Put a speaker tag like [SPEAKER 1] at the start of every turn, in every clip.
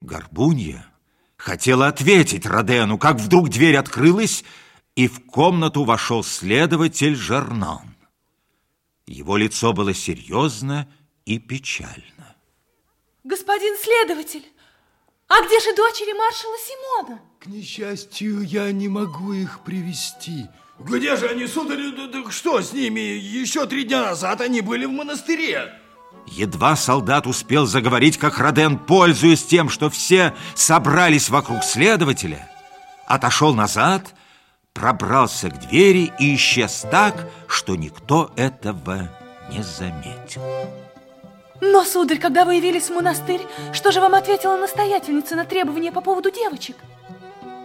[SPEAKER 1] Горбунья хотела ответить Родену, как вдруг дверь открылась, и в комнату вошел следователь Жернан. Его лицо было серьезно и печально.
[SPEAKER 2] Господин следователь, а где же дочери маршала Симона?
[SPEAKER 3] К несчастью, я не могу их привести.
[SPEAKER 4] Где же они, сударь? Что с ними? Еще три дня назад они были в монастыре.
[SPEAKER 1] Едва солдат успел заговорить, как Роден, пользуясь тем, что все собрались вокруг следователя, отошел назад, пробрался к двери и исчез так, что никто этого не заметил.
[SPEAKER 2] Но, сударь, когда вы явились в монастырь, что же вам ответила настоятельница на требования по поводу девочек?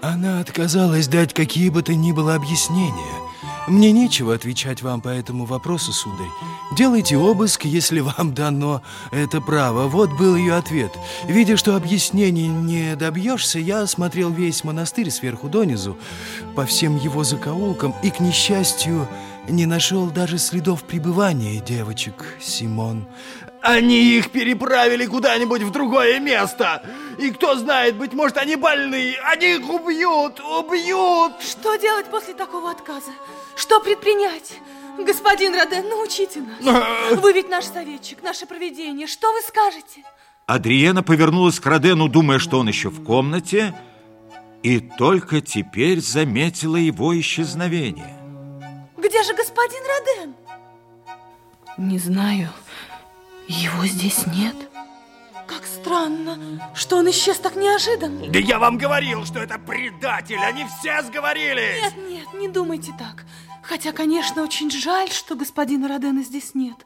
[SPEAKER 3] Она отказалась дать какие бы то ни было объяснения. Мне нечего отвечать вам по этому вопросу, сударь. Делайте обыск, если вам дано это право. Вот был ее ответ. Видя, что объяснений не добьешься, я осмотрел весь монастырь сверху донизу, по всем его закоулкам, и, к несчастью, не нашел даже следов пребывания девочек, Симон.
[SPEAKER 4] Они их переправили куда-нибудь в другое место. И кто знает, быть может, они больны. Они их убьют, убьют.
[SPEAKER 2] Что делать после такого отказа? Что предпринять? Господин Роден, научите нас. Вы ведь наш советчик, наше провидение. Что вы скажете?
[SPEAKER 1] Адриена повернулась к Родену, думая, что он еще в комнате, и только теперь заметила его исчезновение.
[SPEAKER 2] Где же господин Роден? Не знаю. Его здесь нет. Как странно, что он исчез так неожиданно.
[SPEAKER 4] Да я вам говорил, что это предатель, они все сговорились.
[SPEAKER 2] Нет, нет, не думайте так. Хотя, конечно, очень жаль, что господина Родена здесь нет.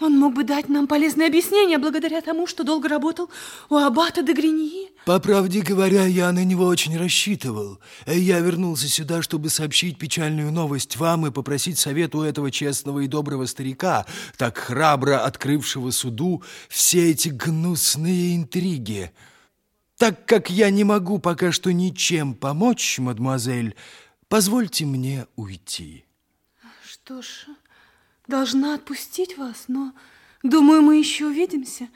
[SPEAKER 2] Он мог бы дать нам полезное объяснение благодаря тому, что долго работал у аббата де Гриньи.
[SPEAKER 3] По правде говоря, я на него очень рассчитывал. Я вернулся сюда, чтобы сообщить печальную новость вам и попросить совет у этого честного и доброго старика, так храбро открывшего суду все эти гнусные интриги. Так как я не могу пока что ничем помочь, мадемуазель, позвольте мне уйти.
[SPEAKER 2] Что ж должна отпустить вас, но, думаю, мы еще увидимся.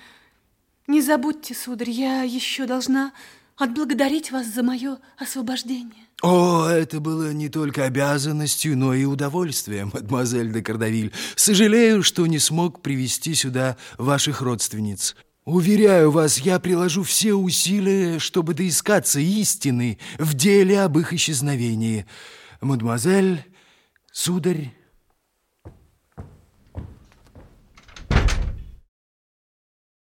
[SPEAKER 2] Не забудьте, сударь, я еще должна отблагодарить вас за мое освобождение.
[SPEAKER 3] О, это было не только обязанностью, но и удовольствием, мадемуазель де Кардавиль. Сожалею, что не смог привести сюда ваших родственниц. Уверяю вас, я приложу все усилия, чтобы доискаться истины в деле об их исчезновении. Мадемуазель, сударь,